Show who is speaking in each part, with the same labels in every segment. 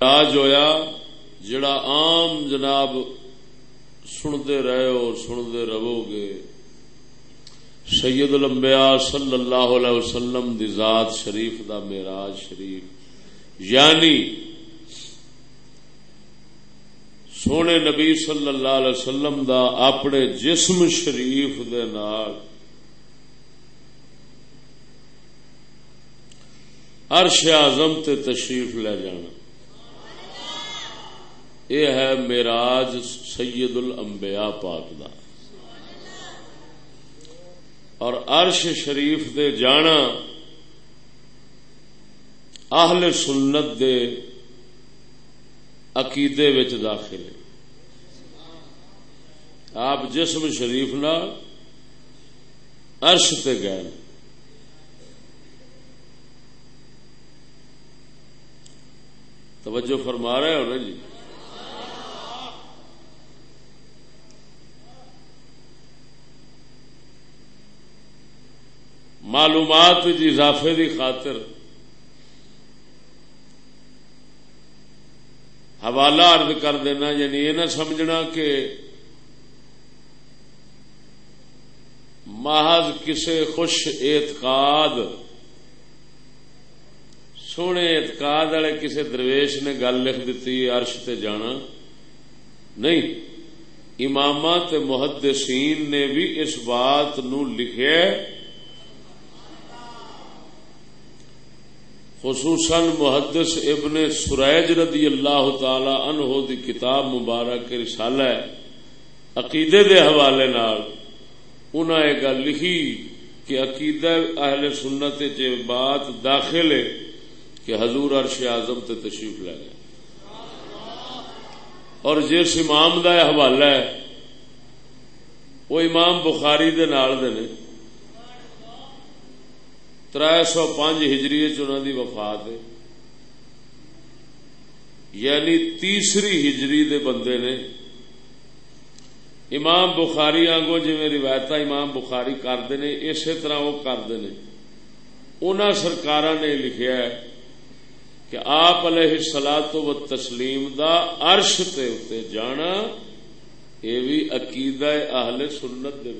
Speaker 1: آج ہویا جڑا عام جناب سنتے رہے اور سنتے رہو گے، سید الانبیاء صلی اللہ علیہ وسلم دی ذات شریف دا میراج شریف۔ یعنی سونے نبی صلی اللہ علیہ وسلم دا اپنے جسم شریف دے نال عرش اعظم تے تشریف لے جانا۔ یہ ہے میراج سید الانبیاء پاک دا۔ اور عرش شریف دے جانا اہل سنت دے عقیدے وچ داخل ہے۔ آپ جسم شریف نال عرش تے گئے۔ توجہ فرما رہے ہو نا جی؟ معلومات جی اضافے کی خاطر حوالہ ارد کر دینا یعنی یہ نہ سمجھنا کہ محض کسی خوش اعتقاد، سونے اعتقاد والے کسی درویش نے گل لکھ دیتی عرش تے جانا۔ نہیں امام محدثین نے بھی اس بات نو لکھے خصوصاً محدث ابن سریج رضی اللہ تعالی عنہ دی کتاب مبارک رسالہ ہے، عقیدے دے حوالے نال۔ انہاں یہ گل لکھی کہ عقیدہ اہل سنت چ بات داخل ہے کہ حضور عرش اعظم تے تشریف لے گئے۔ اور جس امام دا حوالہ ہے، وہ امام بخاری دے نال دے نے۔ تر سو پانچ ہجری دی وفات ہے۔ یعنی تیسری ہجری دے بندے نے امام بخاری آگو جی روایت امام بخاری کرتے ہیں اسی طرح وہ کرتے ہیں ان سرکار نے لکھا ہے کہ آپ علیہ سلا تو تسلیم دا عرش تے جانا، یہ بھی عقیدہ اہل سنت دے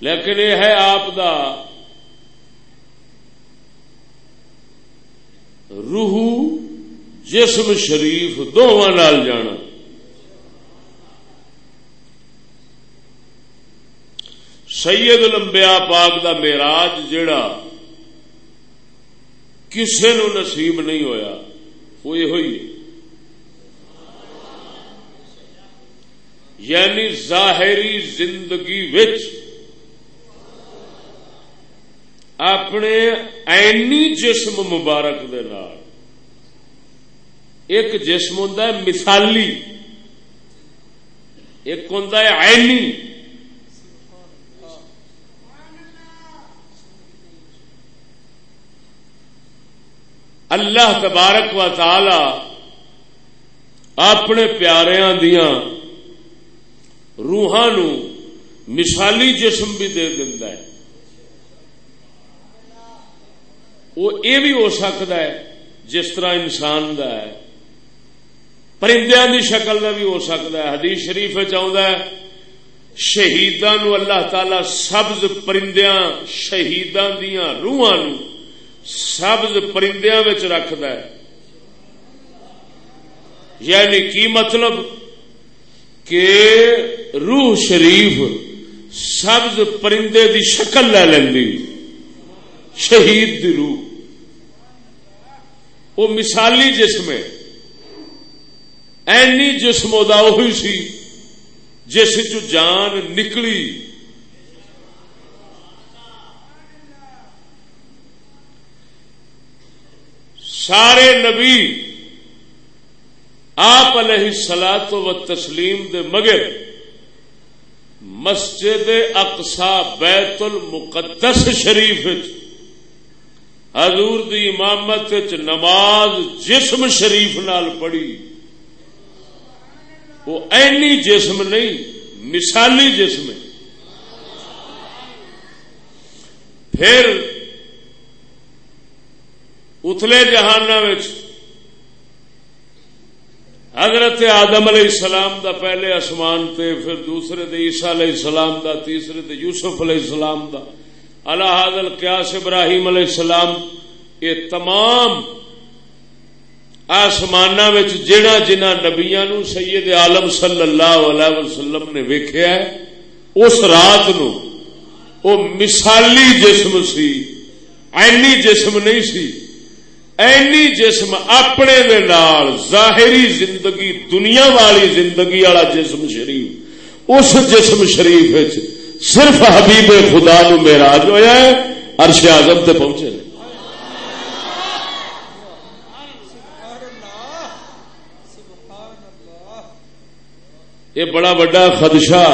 Speaker 1: لیکن یہ ہے آپ دا روح جسم، شریف دونوں جانا۔ سید لمبیا پاک دا میراج جڑا کسے نو نصیب نہیں ہویا، وہ یہ ہوئی یعنی ظاہری زندگی وچ اپنے اینی جسم مبارک دے نال۔ ایک جسم ہوں مثالی، ایک ہوں اینی اللہ تبارک و تعالی اپنے پیاریاں دیا روحان مثالی جسم بھی دے ہے۔ وہ یہ بھی ہو سکتا ہے، جس طرح انسان دا ہے۔ پرندے کی شکل کا بھی ہو سکتا ہے۔ حدیث شریف چاہتا ہے شہیدان اللہ تعالی سبز پرندیاں شہیدان دیا روحان سبز پرندیاں رکھد یعنی کی مطلب؟ کہ روح شریف سبز پرندے دی شکل لے لینی شہید دی روح۔ وہ مثالی جسم ہے۔ اینی جسم وہی سی جس جان نکلی۔ سارے نبی آپ علیہ سلا و تسلیم دے مگر مسجد اقسا بیت المقدس شریف حضور دی امامت نماز جسم شریف نال پڑھی۔ وہ اینی جسم نہیں، مثالی جسم ہے۔ پھر اتلے جہان حضرت آدم علیہ السلام دا پہلے آسمان تے، پھر دوسرے دے عیسیٰ علیہ السلام دا، تیسرے دے یوسف علیہ السلام دا۔ اللہ حاضل قیاس ابراہیم علیہ السلام، یہ تمام آسمان جہاں جنہ نبیا نو سید عالم صلی اللہ علیہ وسلم نے ویکیا اس رات نو وہ مثالی جسم سی اینی جسم نہیں سی اینی جسم اپنے دے نال ظاہری زندگی، دنیا والی زندگی والا جسم شریف، اس جسم شریف صرف حبیب خدا نو میراج ہوا ہے ارش آزم تے پہنچے یہ بڑا بڑا خدشہ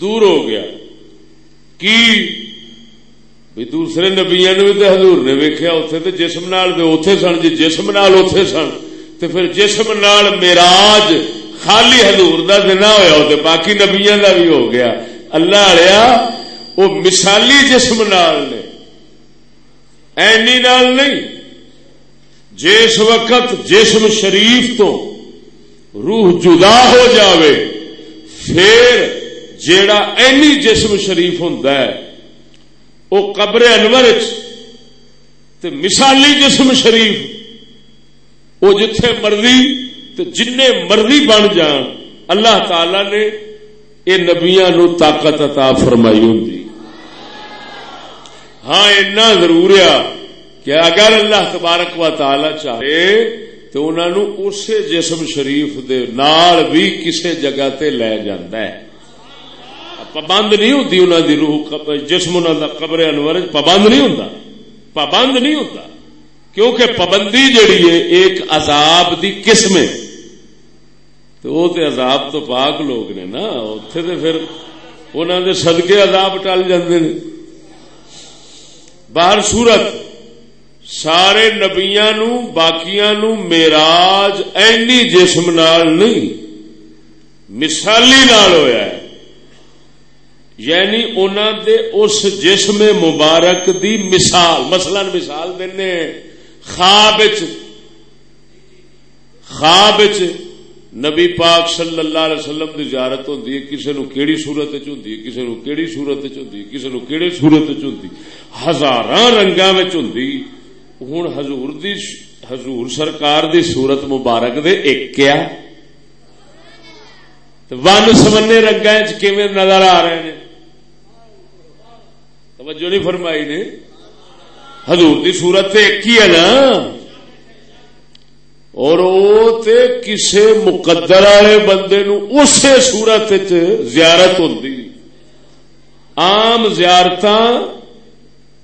Speaker 1: دور ہو گیا۔ کی؟ بھی دوسرے نبیا نے بھی حضور نے ویکیا اتنے تو جسم نال اتے سن جی جسم نال اتے سن تو پھر جسم نال میراج خالی حضور کا دن ہوا باقی نبیا کا بھی ہو گیا۔ اللہ آیا وہ مثالی جسم نال نے۔ اینی نال نہیں۔ جس وقت جسم شریف تو روح جدا ہو جاوے، پھر جیڑا اینی جسم شریف ہوں وہ قبر انور مثالی جسم شریف، وہ جتھے مرضی جن مرضی بن جان۔ اللہ تعالی نے یہ نبیا نو طاقت عطا فرمائی ہوں ہاں اینا ضرور کہ اگر اللہ تبارک و تعالی چاہے تو انہوں نے اسی جسم شریف دے نال بھی کسی جگہ تے لے جاندہ ہے۔ پابند نہیں ہوتی انہوں دی روح جسم انہوں دا قبر انور پابند نہیں ہوتا پابند نہیں ہوتا کیونکہ پابندی جڑی ہے، ایک عذاب دی قسم ہے۔ تو وہ تے عذاب تو پاک لوگ نے نا اتنے تو پھر انہوں دے صدقے عذاب ٹل جاندے نے۔ باہر صورت سارے نبیا نو باقیا نو میراج اینی جسم نال نہیں، مثالی نال ہویا ہے۔ یعنی انہوں دے اس جسم مبارک دی مثال، مثلا مثال دینے خواب خواب نبی پاک صلی اللہ علیہ وسلم دی زیارت ہوندی ہے کسی نو کیڑی صورت وچ ہوندی ہے کسی نو کیڑی صورت وچ ہوندی ہے کسی نو کیڑی صورت وچ ہوندی ہزاراں رنگاں وچ ہوندی ہن حضور دی حضور سرکار دی صورت مبارک دے ایک کیا ون سمنے رنگاں وچ کیویں نظر آ رہے ہیں توجہ نہیں فرمائی نے؟ حضور دی صورت ایک ہی ہے نا؟ اور وہ کسے مقدر والے بندے نو اسی صورت زیارت ہوتی عام زیارت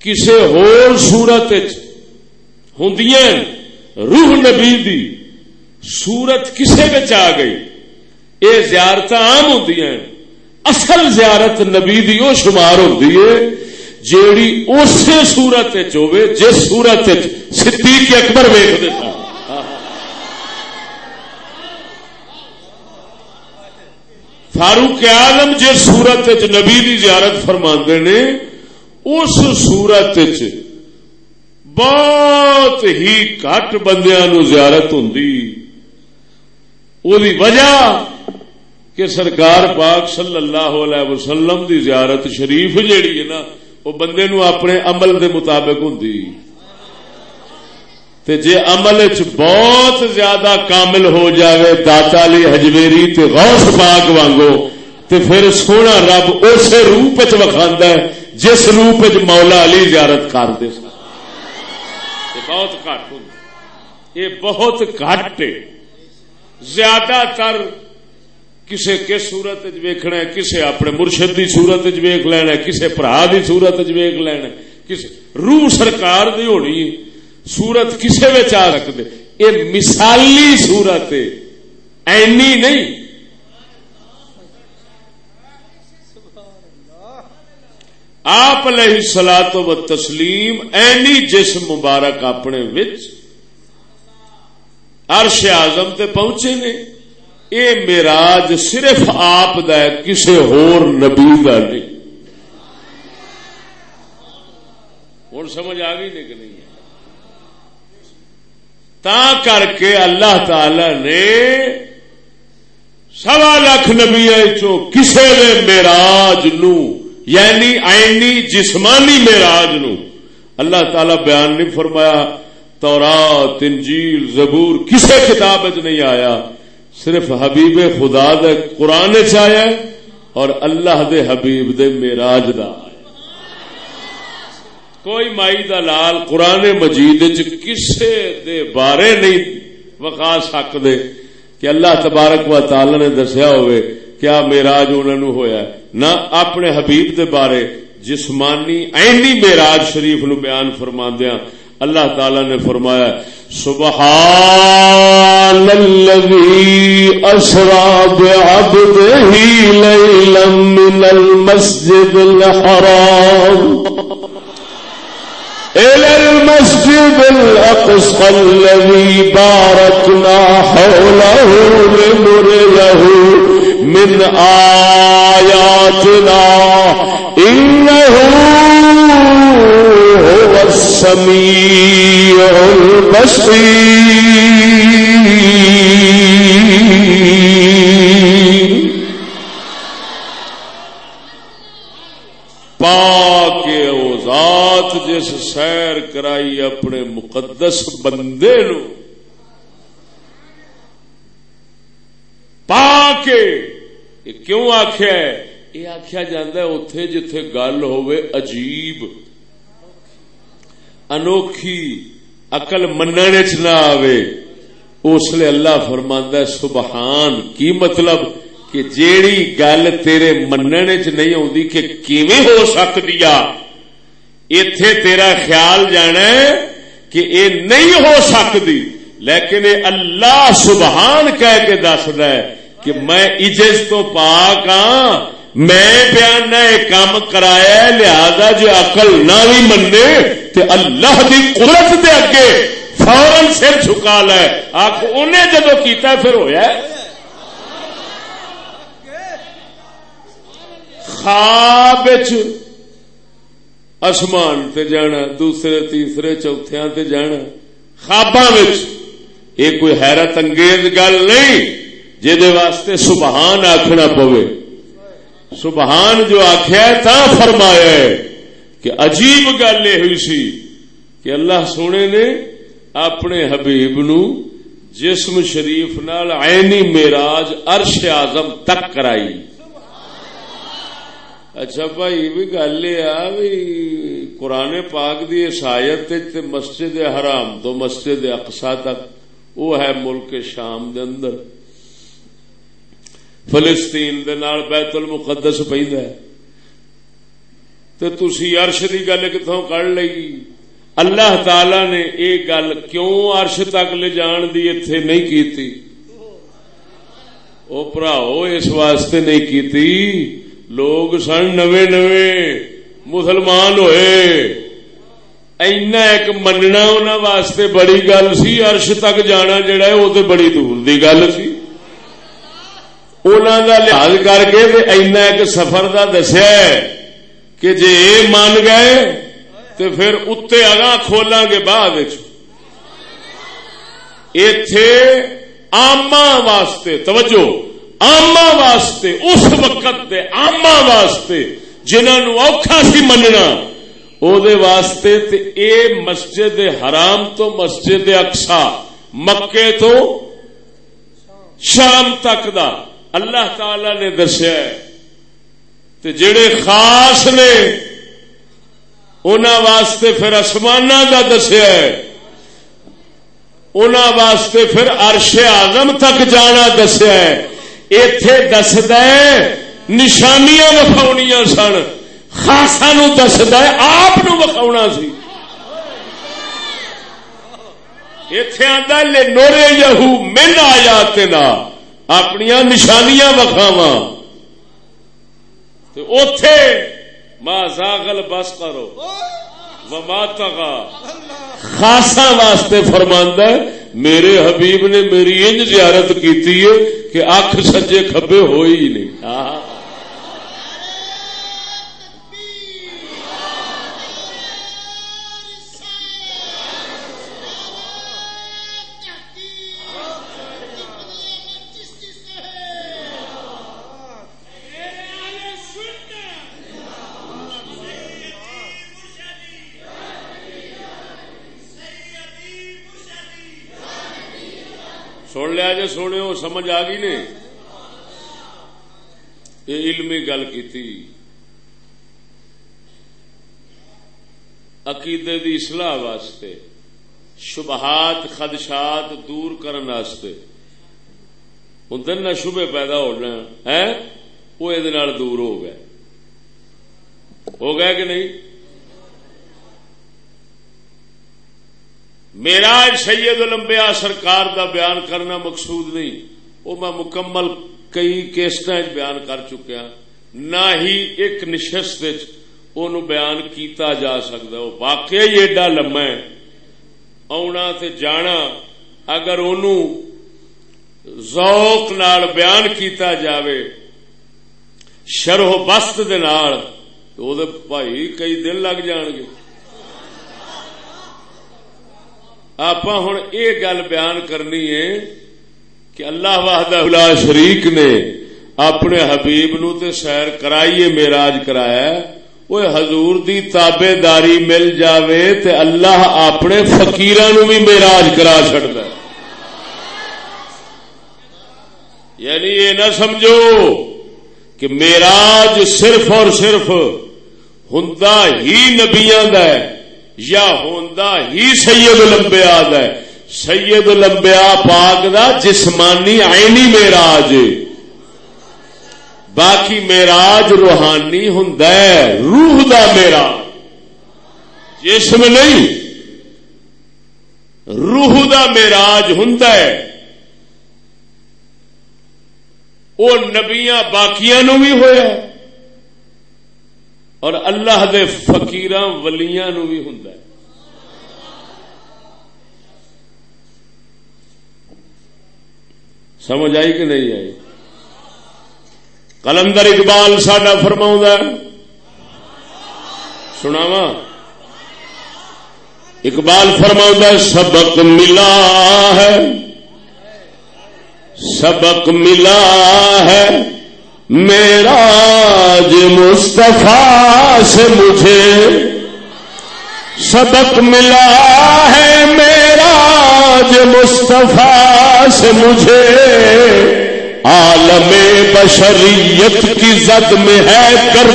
Speaker 1: کسے ہور صورت ہوں روح نبی دی صورت کسے بچ آ گئی؟ یہ زیارت عام ہوں اصل زیارت نبی دی وہ شمار ہوتی ہے، جیڑی اسی سورت ہوے جس سورت صدیق اکبر ویخ دیتا فاروق آلم جس سورت نبی دی زیارت فرما نے، اس سورت بہت ہی گٹ بندیا نو زیارت ہوں وجہ کہ سرکار پاک صلی اللہ علیہ وسلم دی زیارت شریف جیڑی ہے نا وہ بندے نو اپنے عمل دے مطابق ہوں تے جے عمل چ بہت زیادہ کامل ہو جاوے، داتا لی ہجویری تے غوث پاک وانگو، تے پھر سونا رب اسے روپ چ وکھاندا ہے، جس روپ چ مولا علی زیارت کر دے۔ بہت گھٹ یہ بہت گھٹ زیادہ تر کسے کس سورت ویکنا ہے، کسے اپنے مرشد کی سورت ویک لینا ہے، کسے برا کی سورت ویک لینا ہے۔ کسے روح سرکار دی ہونی ہے۔ سورت کسے آ سکتے یہ مثالی سورت اینی نہیں۔ آپ علیہ سلا تو تسلیم اینی جسم مبارک اپنے عرش آزم تے پہنچے نے۔ اے میراج صرف آپ دا ہے، کسے ہور نبی دا نہیں۔ ہوں سمجھ آ گئی نہیں کہ نہیں؟ تا کر کے اللہ تعالی نے سوا لاکھ نبی کسے نے میراج نو یعنی آئنی جسمانی میراج نو۔ اللہ تعالی بیان نہیں فرمایا، تورات، انجیل، زبور، کسے کتاب نہیں آیا۔ صرف حبیب خدا دے قرآن چیا اور اللہ دے حبیب دے میراج دا۔ کوئی مائی دا لال قرآن مجید کسے دے بارے نہیں وقا سکتے کہ اللہ تبارک و تعالی نے دسیا ہوئے کیا میراج انہوں ہویا نہ اپنے حبیب دے بارے، جسمانی اینی میراج شریف نو بیان فرما دیا اللہ تعالی نے فرمایا، سبحان الذي اسرا بعبده ليلا من المسجد الحرام۔ المسجد الاقصى الذي باركنا حوله لنريه من آياتنا. إنه هو السميع البصير. ذات جس سیر کرائی اپنے مقدس بندے نو۔ پا کے کیوں آخیا یہ آخیا جا اتے جتھے گل عجیب۔ انوکھی اقل من چ نہ آوے۔ اس لیے اللہ فرماندہ سبحان، کی مطلب؟ کہ جیڑی گل تیرے من چ نہیں آتی کہ کیویں ہو سکتی اتے تیرا خیال جانا کہ اے نہیں ہو سکتی، لیکن اللہ سبحان کہہ کے دس کہ میں اجز تو پاک ہاں میں بیان نہ کام کرایا لہذا جو اقل نہ بھی منے تو اللہ دی قدرت دے اگے فورن سر چکا لے۔ آخ انہیں جدو کیتا پھر ہویا خواب آسمان تے جانا، دوسرے، تیسرے چوتھے تے جانا۔ خواباں یہ کوئی حیرت انگیز گل نہیں جہد واسطے سبحان آخنا پوے۔ سبحان جو آخیا تا فرمایا کہ عجیب گل یہ ہوئی سی کہ اللہ سونے نے اپنے حبیب نو جسم شریف نال عینی میراج عرش اعظم تک کرائی۔ اچھا بھائی بھی گل یہ قرآن پاک دی عیسائیت مسجد حرام تو مسجد اقسا تک وہ ہے ملک شام دے اندر فلسطین دے نال بیت المقدس پہ تو تسی عرش دی گل کتوں کر لئی اللہ تعالی نے یہ گل کیوں عرش تک لے جان دی اتنے نہیں کیتی او پراؤ اس واسطے نہیں کیتی لوگ سن نوے نوے مسلمان ہوئے۔ اینا ایک مننا انہوں واسطے بڑی گل سی، عرش تک جانا جڑا ہے وہ تو بڑی دور دی گل سی۔ انہوں کا لحاظ کر کے اینا ایک سفر کا دسیا کہ جی یہ مان گئے تو پھر اتنے اگاں کھولاں گے بعد اتے آما واسطے، توجہ۔ آما واسطے، اس وقت دے آما واسطے جنہوں اوکھا سی مننا، او دے واسطے تے اے مسجد حرام تو مسجد اقسا مکے تو شام تک دا۔ اللہ تعالی نے دسیا تے جڑے خاص نے انہوں واسطے پھر آسمان کا دسیا انہوں واسطے پھر عرش آزم تک جانا دسیا اتے دسد نشانیاں وکھایا سن۔ خاصا نو دسد آپ وکھا سی۔ اتے آدھا لے نورے یہو مل آیا تنا اپنی نشانیاں وکھاوا اتے ماں زاغل بس کرو۔ وما تغا۔ خاصا واسطے فرماندہ میرے حبیب نے میری انج زیارت کیتی ہے کہ اکھ سجے کھبے ہوئی نہیں۔ ہاں۔ سونے ہو سمجھ آ گئی نے یہ علمی گل کی عقیدے دی اصلاح واسطے، شبہات، خدشات دور کرنے ہوں نہ شبے پیدا ہونا ہے وہ یہ دور ہو گئے۔ ہو گیا کہ نہیں؟ میرا سید لمبیا سرکار دا بیان کرنا مقصود نہیں۔ وہ میں مکمل کئی کیسٹ بیان کر چکیا ہاں۔ نہ ہی ایک نشست بیان کیتا جا سکتا۔ وہ واقعی ایڈا لما ہے۔ آنا تے جانا، اگر ذوق نال بیان کیتا جاوے، شرح بست دے نال، تو بھائی کئی دن لگ جان گے۔ آپ ہوں یہ گل بیان کرنی ہے کہ اللہ واہدہ شریک نے اپنے حبیب نو تے سیر کرائیے میراج کرایا وہ حضور دی تابے داری مل جاوے تے اللہ اپنے فقیران بھی میراج کرا چڑتا یعنی یہ نہ سمجھو کہ میراج صرف اور صرف ہوں ہی نبیا یا ہوں ہی سید لمبیا سید لمبیا پاک دا جسمانی آئنی میراج باقی میراج روحانی ہوں روح دا میرا جسم نہیں، روح دا میراج ہوں وہ نبیا باقیا نو بھی ہوا اور اللہ دے فکیر ولیاں نو بھی ہوں سمجھ آئی کہ نہیں آئی؟ کلندر اقبال ساڈا فرما سناوا اقبال فرما سبق ملا ہے۔ سبق ملا ہے۔ میرا مصطفیٰ سے مجھے سبق ملا ہے، میرا مصطفیٰ سے مجھے عالم بشریت کی زد میں ہے کر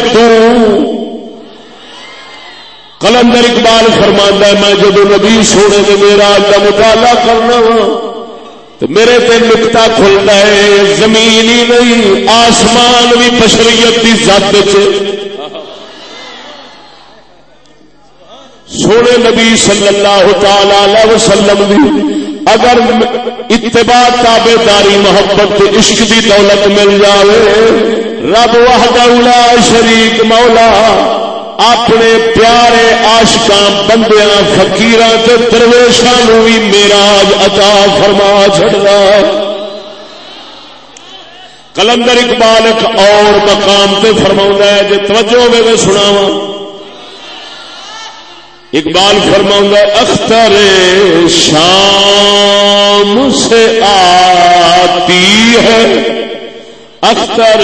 Speaker 1: کلندر اقبال فرماندہ میں جب نبی سونے میں میرا کا مطالعہ کرنا ہوں تو میرے تے نکتا کھلتا ہے، زمین ہی نہیں، آسمان بھی بشریت کی زد سونے نبی صلی اللہ تعالی وسلم دی، اگر اتباع تابے داری محبت عشق دی دولت مل جائے رب وحدہ شریک مولا۔ اپنے پیارے آشکان بندیاں فکیر درویشا نو بھی میراج عطا فرما چڑا کلندر اقبال ایک اور مقام تے فرما ہے جی توجہ ہوگی سناوا اقبال فرما اختر شام سے آتی ہے۔ اختر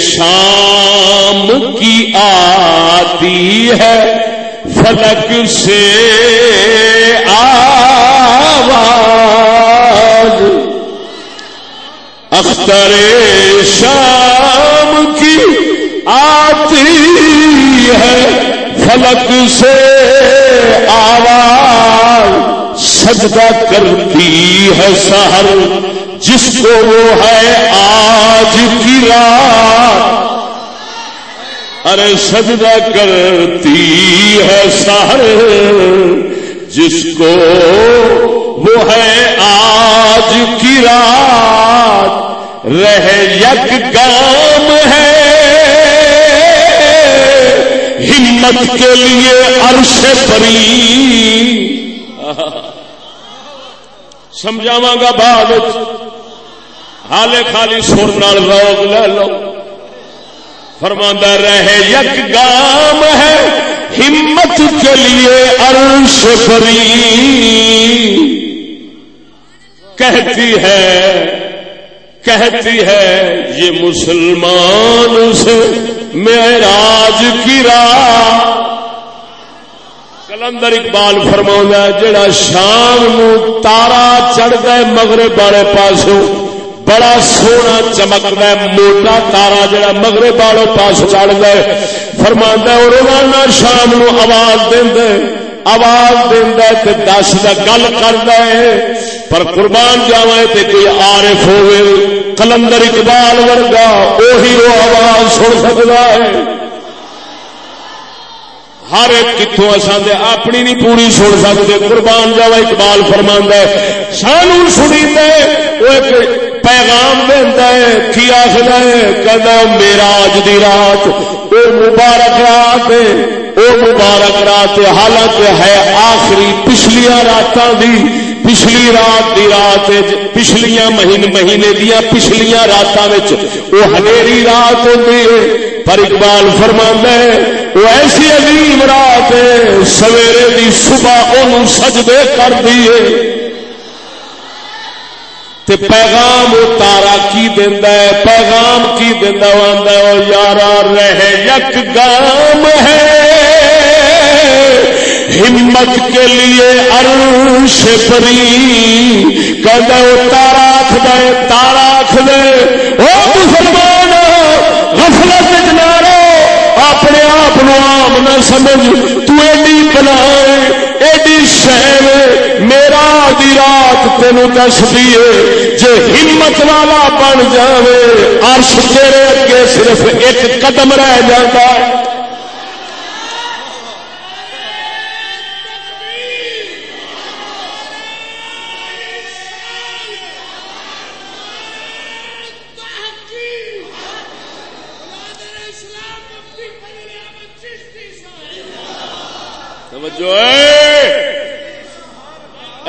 Speaker 1: شام کی آتی ہے، فلک سے آواز۔ اختر شام کی آتی ہے، فلک سے آواز۔ سجدہ کرتی ہے سہر جس کو وہ ہے آج کی رات۔ ارے سجدہ کرتی ہے سہر جس کو وہ ہے آج کی رات، رہ یک گام ہے۔ ہمت کے لیے عرش پری۔ سمجھاوا گا بعد۔ حالے خالی سر نال روگ لے لو۔ فرما رہے یک گام ہے ہمت کے لیے عرش بری کہتی ہے کہتی ہے، یہ مسلمان سے معراج کی راہ۔ کلندر اقبال فرما جڑا شام نو تارا چڑھتا ہے مغرے والے پاس بڑا سونا چمکتا ہے، موٹا تارا جڑا مغرے والے پاس چڑھتا ہے۔ فرما اور روزانہ شام نو آواز دے آواز دینا تے دس کا گل کرتا ہے۔ پر قربان جاوا تے کوئی عارف ہوئے کلندر اقبال ورگا وہی وہ آواز سن سکتا ہے۔ ہر ایک کتوں اصل اپنی نہیں پوری سن سکتے۔ قربان جاوا اقبال فرما سانو سنی وہ پیغام دینا ہے، کی آخر ہے؟ کہ میرا اج دی رات وہ مبارک رات ہے۔ وہ مبارک رات حالانکہ ہے آخری پچھلیا راتاں دی۔ پچھلی رات دی رات پچھلیاں مہینے مہینے دیا پچھلیاں راتاں وہ ہنیری رات ہوتی ہے۔ پر اقبال فرما ہے وہ ایسی عظیم رات ہے، سویرے دی صبح ان سجدے کر دیے تے پیغام وہ تارا کی دینا ہے؟ پیغام کی دینا آدھا وہ یارا رہ یک گام ہے۔ ہمت کے لیے عرش پری کہ وہ تارا آخ دے تارا آخ دے وہ مسلمان غفلت اپنے آپ آم نہ سمجھ۔ تو ایڈی بنا ایڈی شہر میرا دی رات تین دس دیے جے ہمت والا بن جاوے، عرش تیرے اگے صرف ایک قدم رہ جاتا ہے۔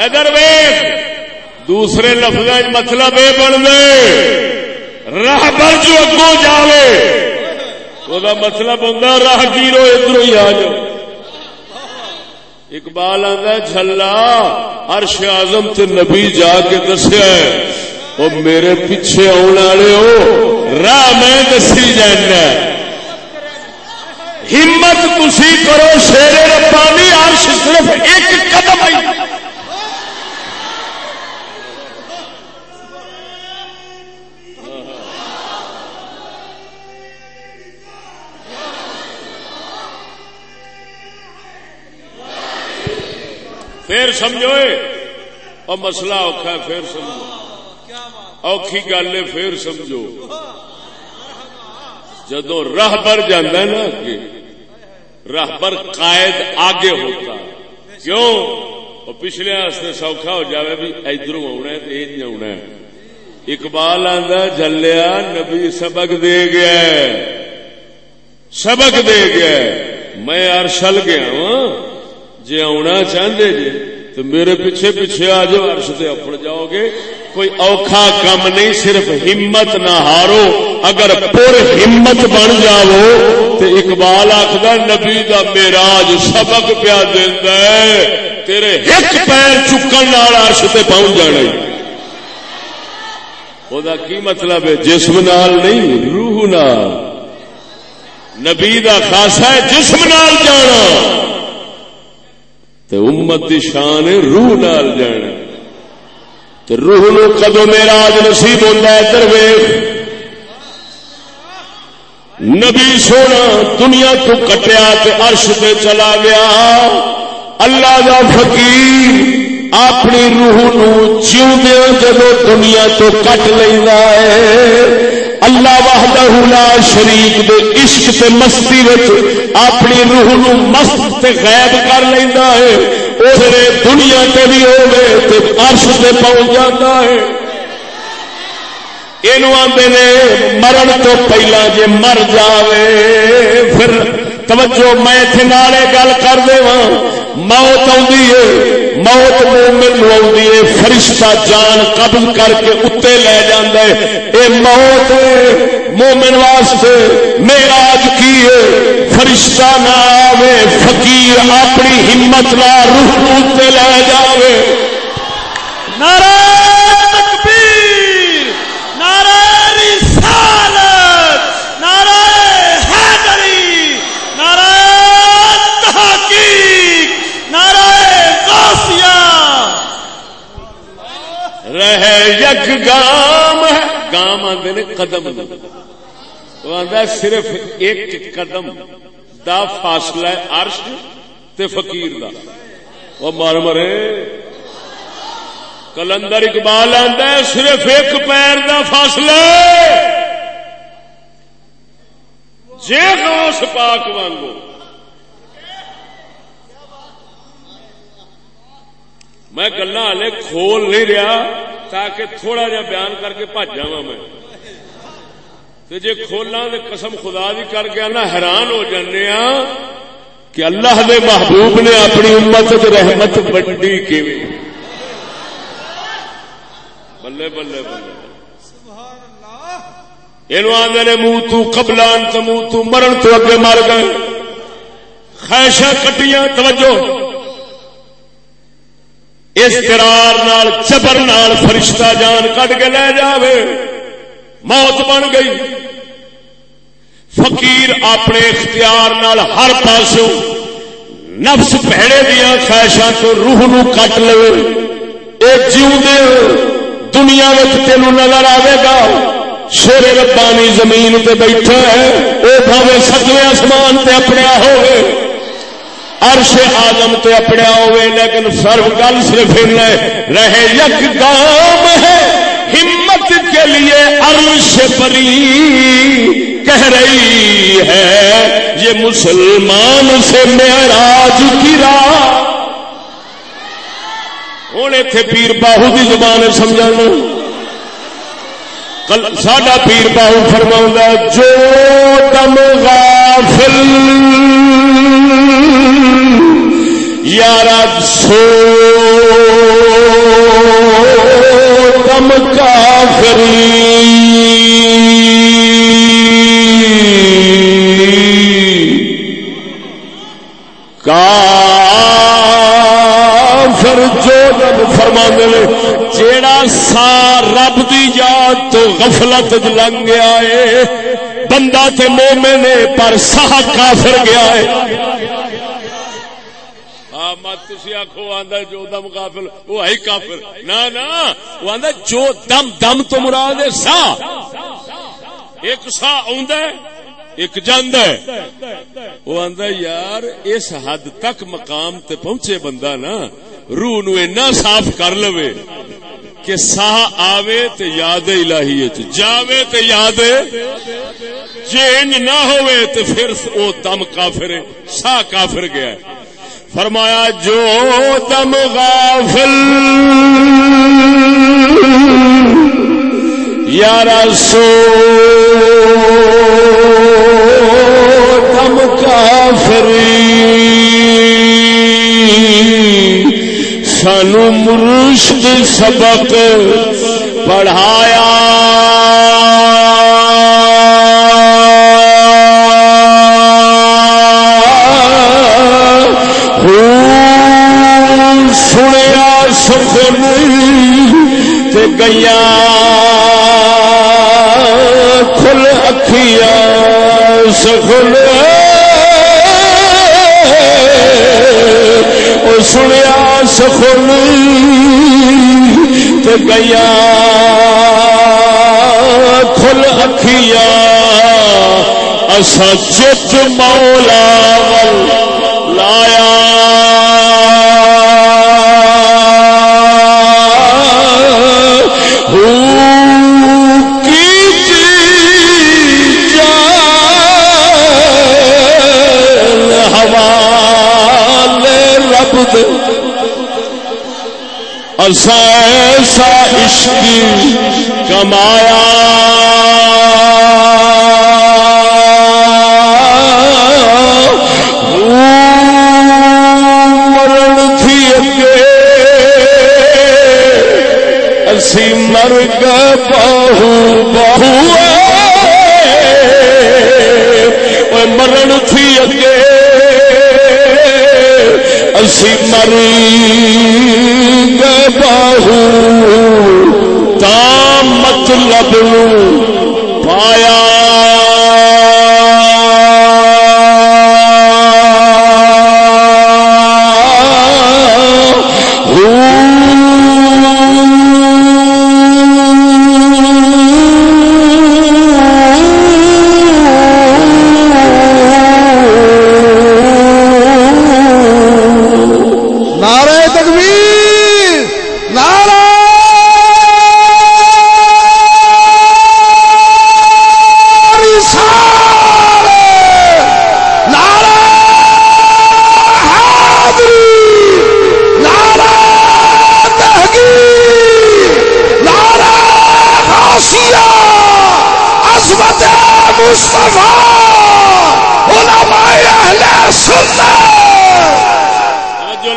Speaker 1: ادھر دوسرے لفظ مطلب یہ بن گئے راہ پر جو اگوں جاوے۔ وہ مطلب ہوں راہ گیرو ادھر ہی آ جاؤ۔ اقبال آتا جھلا ارش آزم تے نبی جا کے دسیا وہ میرے پیچھے آنے والے ہو، راہ میں دسی جانا ہمت تھی کرو شیر ربانی عرش صرف ایک قدم پھر سمجھو اور مسئلہ اوکھا پھر سمجھو۔ اوکھی گل ہے، پھر سمجھو۔ جدو راہ بر جانا نا کہ رہبر قائد آگے ہوتا کیوں؟ وہ پچھلے ہستے سوکھا ہو جاوے بھی ادھر آنا ہے تو یہ آنا ہے۔ اقبال آندا جلیا نبی سبق دے گیا سبق دے گیا میں ارشل گیا ہاں جی آنا چاہتے جی تو میرے پیچھے پیچھے آ جاؤ ارش سے اپڑ جاؤ گے۔ کوئی اوکھا کم نہیں، صرف ہمت نہ ہارو۔ اگر پور ہمت بن جاؤ، تو اقبال آخر نبی کا میراج سبق پیا ہے۔ تیرے ایک پیر چکن ارش سے پہنچ جانا وہ کی مطلب ہے، جسم نال نہیں، روح نال۔ نبی کا خاصا ہے، جسم نال جانا۔ امت کی شان روح نال جانا روح نو کدو میرا آج نصیب ہوتا ہے، درویش۔ نبی سونا دنیا تو کٹیا عرش پہ چلا گیا۔ اللہ کا فقیر اپنی روح نو جیوندیا جدو دنیا تو کٹ لینا ہے۔ اللہ وحدہ لا شریک دے عشق تے مستی وچ اپنی روح نو مست تے غائب کر لینا ہے۔ اسے دنیا تے بھی ہوے تے عرش تے پہنچ جاتا ہے۔ یہ آتے نے مرن تو پہلا جے مر جاوے، پھر توجہ میں اتنے نالے گل کر دے موت ہے، موت مومن آئی ہے، فرشتہ جان قبل کر کے اتنے لے جانا ہے۔ اے موت، مومن واسطے میرا اج کی ہے۔ فرشتہ نہ آوے، فقیر اپنی ہمت نہ، روح اتنے لے جاوے۔ نارائن یک گام ہے گام آدھے نے قدم آدھا صرف ایک قدم دا فاصلہ عرش تے فقیر دا۔ وہ مر مرے۔ کلندر اقبال آتا ہے صرف ایک پیر دا فاصلہ جے غوث پاک وانگو۔ میں گلا ہلے کھول نہیں رہا تاکہ تھوڑا جا بیان کر کے بج جا میں۔ جی کھولا تو قسم خدا دی کر کے نا حیران ہو جانے ہاں کہ اللہ دے محبوب نے اپنی امت رحمت بنڈی کی بلے بلے بلے یہ آدھے منہ تو قبلان تو منہ تو مرن تو اگے مر گئے۔ خواہشاں کٹیاں، توجہ۔ اس نال چبر نال فرشتہ جان کٹ کے لے جاوے۔ موت بن گئی۔ فقیر اپنے اختیار نال ہر پاسوں نفس پہڑے دیا خواہشاں تو روح نو کٹ لے یہ جیو دنیا تین نظر آئے گا۔ شیر ربانی زمین تے بیٹھا ہے۔ وہ بھاوے ستویں آسمان تے اپنے ہوئے عرش آدم تے اپنے ہوئے لیکن سرو گل صرف رہے یک گام۔ ہمت کے لیے عرش پری کہہ رہی ہے، یہ مسلمان سے معراج کی راہ۔ ہوں اتے پیر باہو کی زبان سمجھا ساڈا پیر باہو فرما جو دم غافل۔ یار سو۔ دم کافری۔ کافر جو رب فرما دے جیڑا سا رب دی یاد تو غفلت لنگ گیا ہے، بندہ تے مومن ہے، پر سا کافر گیا ہے۔ مت آخو آدھا جو دم کافل وہ ہے کافر۔ نہ نہ وہ آدھا جو دم دم تو مراد ہے سا۔ ایک سا آ ایک جاند ہے۔ وہ آدھا یار، اس حد تک مقام تے پہنچے بندہ نا، روح نو اینا صاف کر لوے کہ ساہ آوے تے یاد الہی جاوے تے یاد، جے انج نہ ہوئے تے پھر او دم کافر سا کافر گیا ہے۔ فرمایا جو دم غافل یارا سو دم کافری سانو مرشد سبق پڑھایا۔ سکون گیا کھل اکھیا سکھل سکون سنیا سخن گیا کھل اکھیا اصا چت مولا لایا ایسا عشق کمایا۔ مرن تھی اگے اسی مر گئے بہو بہو۔ مرن تھی اگے اسی مری باہو تا مطلب پایا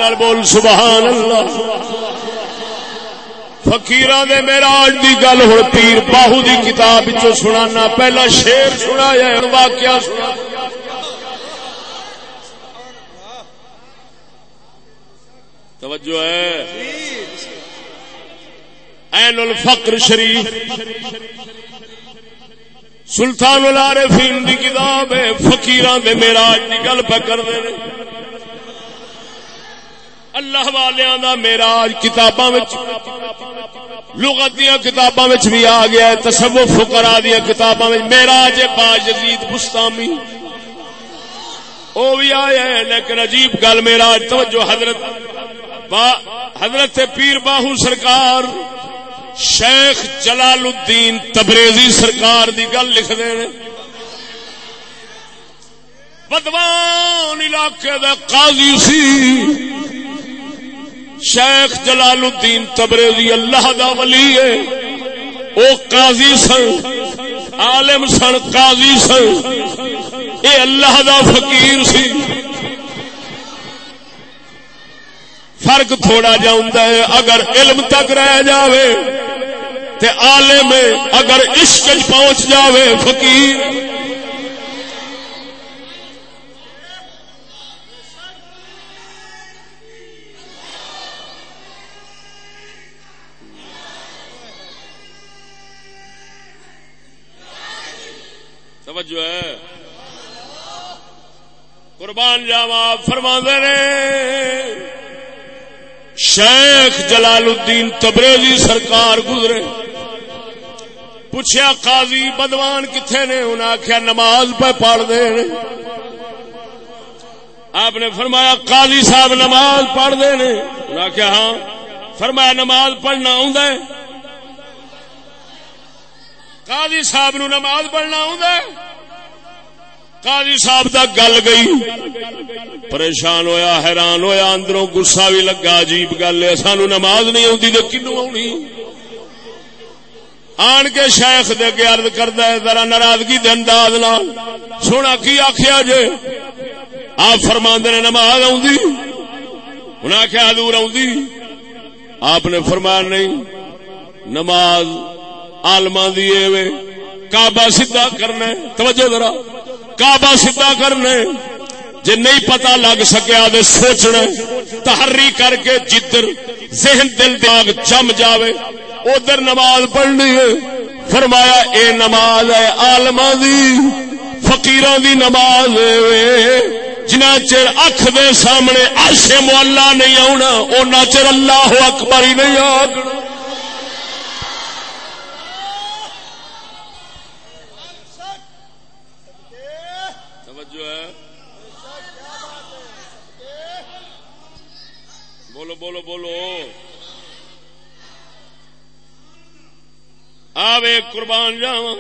Speaker 2: اہل
Speaker 1: بول سبحان اللہ فقیران دے میراج دی گل ہوں پیر باہو دی کتاب سنانا۔ پہلا شیر سنایا واقعہ سنا توجہ ہے۔ این الفقر شریف۔ سلطان العارفین دی کتاب ہے، فقیران دے میراج دی گل پہ کر دے اللہ والیاں دا میراج کتاباں وچ، لغت دیا کتاباں وچ بھی آ گیا ہے، تصوف فقراء دیا کتاباں وچ میراج با یزید بستامی۔ او بھی آیا ہے لیکن عجیب گل میراج توجہ حضرت با، حضرت پیر باہو سرکار۔ شیخ جلال الدین تبریزی سرکار دی گل لکھ دے بدوان علاقے دا قاضی سی۔ شیخ جلال الدین تبریزی اللہ دا ولی ہے۔ او قاضی سن، عالم سن، قاضی سن۔ اے اللہ دا فقیر سی۔ فرق تھوڑا جا ہوں اگر علم تک رہ جاوے تے عالم اگر عشق پہنچ جاوے فقیر۔ توجہ ہے۔ قربان جاوا فرما نے۔ شیخ جلال الدین تبریزی سرکار گزرے۔ پوچھا قاضی بدوان کتنے نے؟ انہیں آخیا نماز پہ پڑھ دے۔ آپ نے فرمایا قاضی صاحب نماز پڑھ دے نے۔ انہیں آخیا ہاں۔ فرمایا نماز پڑھنا آ قاضی صاحب نو نماز پڑھنا آ قاضی صاحب دا گل گئی۔ پریشان ہویا، حیران ہویا، اندروں گسا بھی لگا، عجیب گل ہے۔ سانو نماز نہیں آتی تو کنو آنی آن کے شیخ دے کے ارد کرتا ہے، ذرا ناراضگی دے انداز نال۔ سونا کی آخیا جے؟ آپ فرما نے نماز آدھی انہیں آخیا دور آدھی آپ نے فرمایا نہیں۔ نماز آلما دی کعبہ سیدھا کرنا توجہ ذرا۔ کعبہ سیدھا کرنا جی نہیں پتا لگ سکیا تو سوچنا تحری کر کے جدر ذہن دل داغ جم جاوے۔ ادھر نماز پڑھنی ہے۔ فرمایا، اے نماز ہے آلما دی فقیر دی نماز جنا چر اکھ دے سامنے آشے مولا نہیں آنا اُنہ چر اللہ اکبر ہی نہیں آگنا بولو۔ آوے قربان جاوا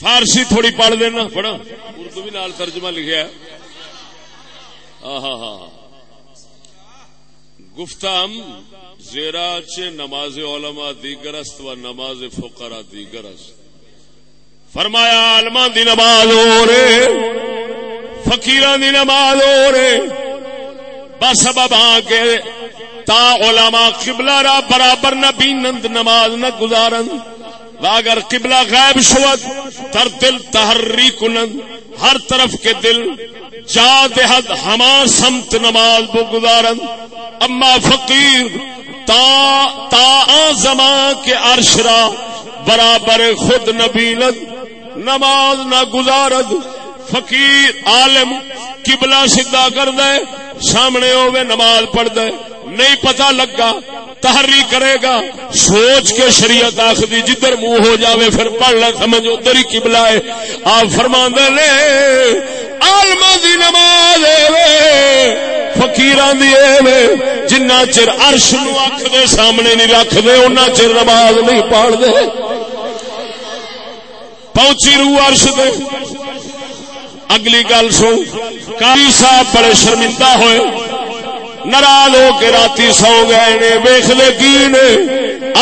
Speaker 1: فارسی تھوڑی پڑھ دینا پڑھا اردو بھی نال ترجمہ لکھا ہاں ہاں ہاں گفتم، زیرا چ نماز علماء دیگر است و نماز فقرا دیگر است۔ فرمایا، علماء دی نماز ہو رے فقیران دی نماز ہو رے بسبب آ کے تا علماء قبلہ را برابر نہ بینند، نماز نہ گزارند۔ اگر قبلہ غائب شوت، تر دل تحری کنند۔ ہر طرف کے دل جا دہد ہما سمت نماز بو گزارند۔ اما فقیر تا تا زمان کے عرشرا برابر خود نبیند نماز نہ گزارد فقیر عالم قبلہ سیدھا کر دے سامنے ہوئے نماز پڑھ دے نہیں پتا لگا، تحری کرے گا۔ سوچ کے شریعت آخری جدھر منہ ہو جاوے، پھر پڑھ لے سمجھ ادھر ہی قبلہ ہے۔ آپ فرما دے لے آلما دی نماز فکیر جنا چر ارش نو اکھ دے سامنے نہیں رکھ دے اُنہ چر نماز نہیں پڑھ دے پہنچی روح ارش دے۔ اگلی گل سو کاری صاحب بڑے شرمندہ ہوئے۔ ناراض ہو کے رات سو گئے نے۔ ویخ کی نے۔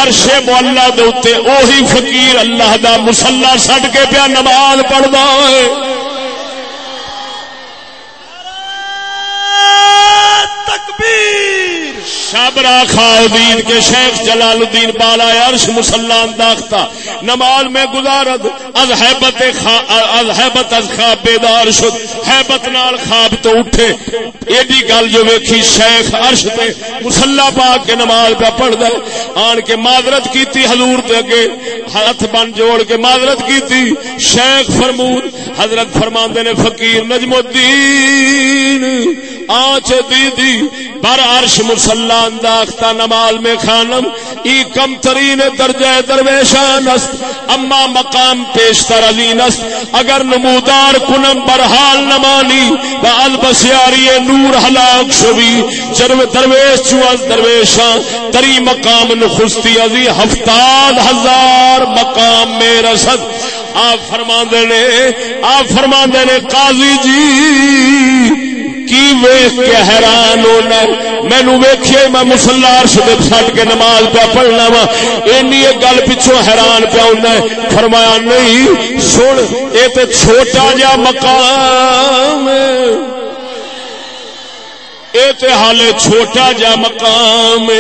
Speaker 1: عرش مولا دے اوہی فقیر اللہ دا مسلح سٹ کے پیا نماز پڑھتا ہے۔ شابرا خالدین کے شیخ جلال الدین بالا عرش مسلمان داختہ نماز میں گزارت از حیبت از حیبت از خواب بیدار شد۔ حیبت نال خواب تو اٹھے۔ ایڈی گل جو ویکھی شیخ عرش تے مسلح پا کے نماز پہ پڑھ دے آن کے معذرت کیتی حضور تے اگے۔ ہاتھ بن جوڑ کے معذرت کیتی۔ شیخ فرمود، حضرت فرماندے نے، فقیر نجم الدین، آنچ دی دی بر عرش مسلح اللہ انداختہ نمال میں خانم، ای کم ترین درجہ درویشان است، اما مقام پیشتر عزین است۔ اگر نمودار کنم برحال نمانی و البسیاری نور حلاک شوی۔ جرو درویش چواز درویشان، تری مقام نخستی ازی ہفتاد ہزار مقام میں رسد۔ آپ فرما دینے آپ فرما دینے قاضی جی کی ویخ کے حیران ہونا مینو ویکھیے میں مسلار شدت سٹ کے نماز پہ پڑھنا وا۔ اینی گل پچھو حیران پہ ہونا فرمایا، نہیں، سن یہ تو چھوٹا جا مقام حال چھوٹا جا مقام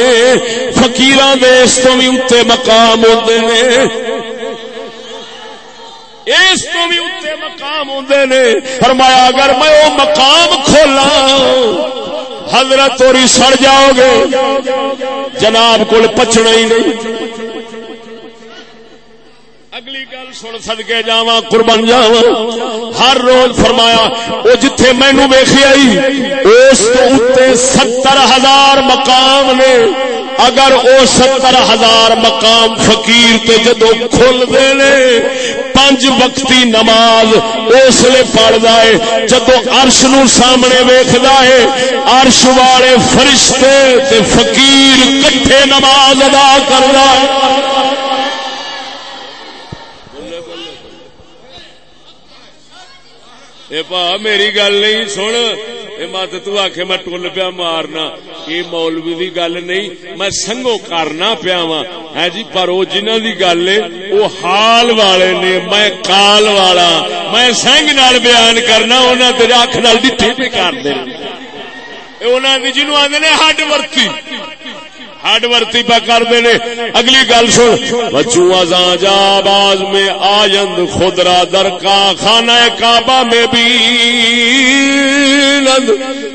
Speaker 1: فکیر اس تو بھی اتنے مقام ہوتے ہیں اس تو بھی اتنے مقام ہوندے نے۔ فرمایا، اگر میں وہ مقام کھولا حضرت توری سڑ جاؤ گے جناب کو پچنا ہی نہیں۔ اگلی گل سن سدکے جا قربان جاوا ہر روز فرمایا وہ جتھے مینو ویخی آئی اس تو ستر ہزار مقام نے۔ اگر او ستر ہزار مقام فقیر تے جدو کھل دے پانچ وقتی نماز اس لیے پڑھتا ہے جدو ارش نو سامنے ویختا ہے ارش والے فرشتے تے فقیر کٹھے نماز ادا کر ہے اے پا میری گل نہیں سن۔ مت تو آخ میں ٹول پیا مارنا۔ یہ مولوی کی گل نہیں، میں سنگو کرنا پیا وا ہے جی پر وہ جنہ کی گل ہے وہ حال والے نے، میں کال والا۔ میں سنگ نال بیان کرنا انہوں نے اکھ نال ڈٹھی پہ کر دے جنوب آدھے ہڈ ورتی۔ ہڈ ورتی پہ کرتے نے اگلی گل سن۔ بچوں ازاں جا باز میں آجند خدرا در کا خانہ کعبہ میں بھی نند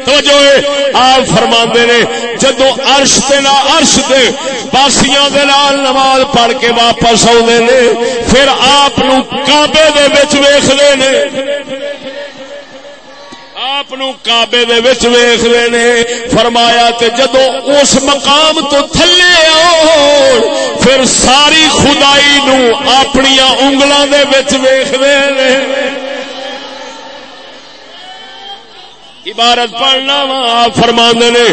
Speaker 1: توجہ آپ فرما نے، جدو ارش نا ارش دے باسیاں دے نال نماز پڑھ کے واپس آدھے نے، پھر آپ کعبے دے وچ ویخ نے۔ آپ کابے ویخ نے فرمایا تے جدو اس مقام تو تھلے آؤ، پھر ساری خدائی نو اپنی انگلوں کے ویخ عبارت پڑھنا وا فرما نے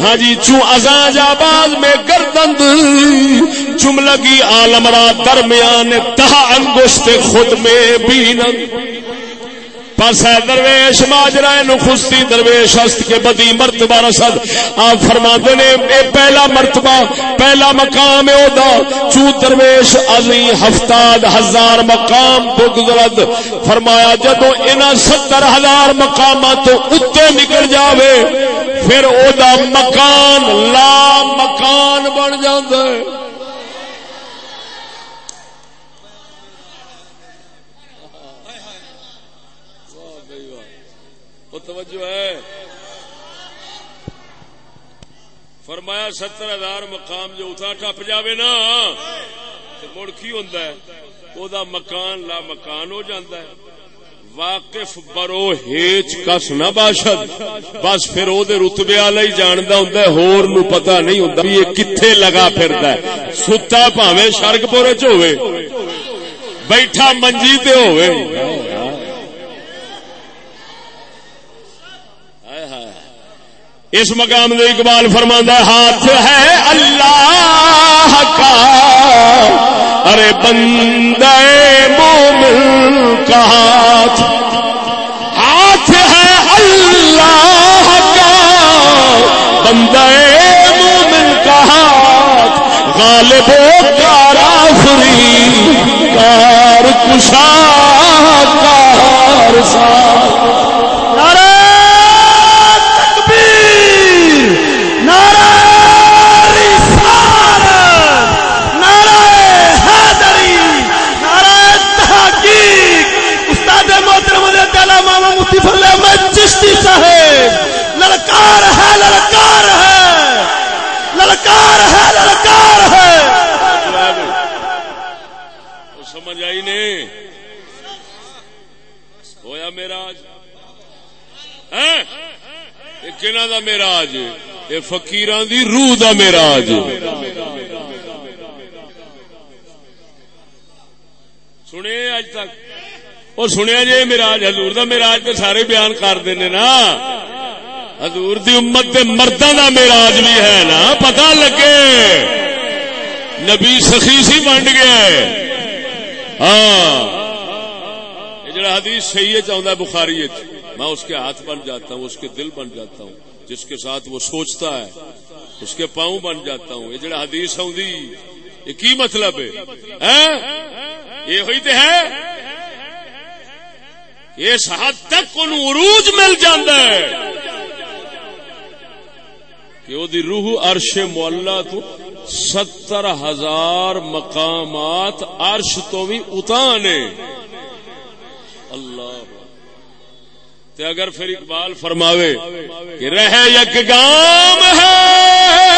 Speaker 1: ہاں جی چوں ازاں جاباز میں گردند چم چملگی آلمرا درمیان تہ انگوشت خود میں بھی پس ہے درویش ماجرا خستی، درویش ہست کے بدی مرتبہ رسد۔ آپ فرما نے، اے پہلا مرتبہ، پہلا مقام ہے دا۔ چو درویش ازی ہفتاد ہزار مقام تو گزرد۔ فرمایا جدو انہ ستر ہزار مقامات تو اتنے نکل جاوے، پھر او دا مکان لا مکان بن جاندے۔ فرمایا ستر ہزار مقام جو اتنا ٹپ جائے نا مڑ کی ہوں دا مکان لا مکان ہو جاتا ہے۔ واقف برو ہیچ کس نہ باشد۔ بس پھر او دے رتبے والا ہی جاندا ہوندا ہے، ہور نو پتہ نہیں ہوندا بھی یہ کتھے لگا پھردا ہے۔ ستا بھاویں شرک پورے چ ہوے بیٹھا منجی تے ہوے اس مقام میں اقبال فرماندہ ہاتھ ہے اللہ کا۔ ارے بندے مومن کا ہاتھ۔ ہاتھ ہے اللہ کا۔ بندے مومن کا ہاتھ۔ غالب کارا فری کار کشا کار سار
Speaker 2: چشتی صاحب للکار ہے للکار ہے للکار ہے للکار ہے
Speaker 1: سمجھ آئی نہیں ہویا میرا آج کہنا دا میرا آج یہ دی روح دا میرا سنے اج تک۔ اور سنیا جی مراج ہزور کا مراج تو سارے بیان کر دیں نا۔ ہزور کی امت کے مردوں کا مراج بھی ہے نا پتا لگے۔ نبی سخی سی بن گیا ہاں۔ جڑا حدیث صحیح ہے چاہتا ہے بخاری میں اس کے ہاتھ بن جاتا ہوں، اس کے دل بن جاتا ہوں۔ جس کے ساتھ وہ سوچتا ہے، اس کے پاؤں بن جاتا ہوں۔ یہ جڑا حدیث آدھی یہ کی مطلب ہے؟ یہ ہوئی تو ہے؟ اس حد تک ان عروج مل ہے۔ کہ وہ روح عرش مولا تو ستر ہزار مقامات عرش تو بھی اتانے اللہ تے اگر پھر اقبال فرماوے کہ رہ یک گام ہے۔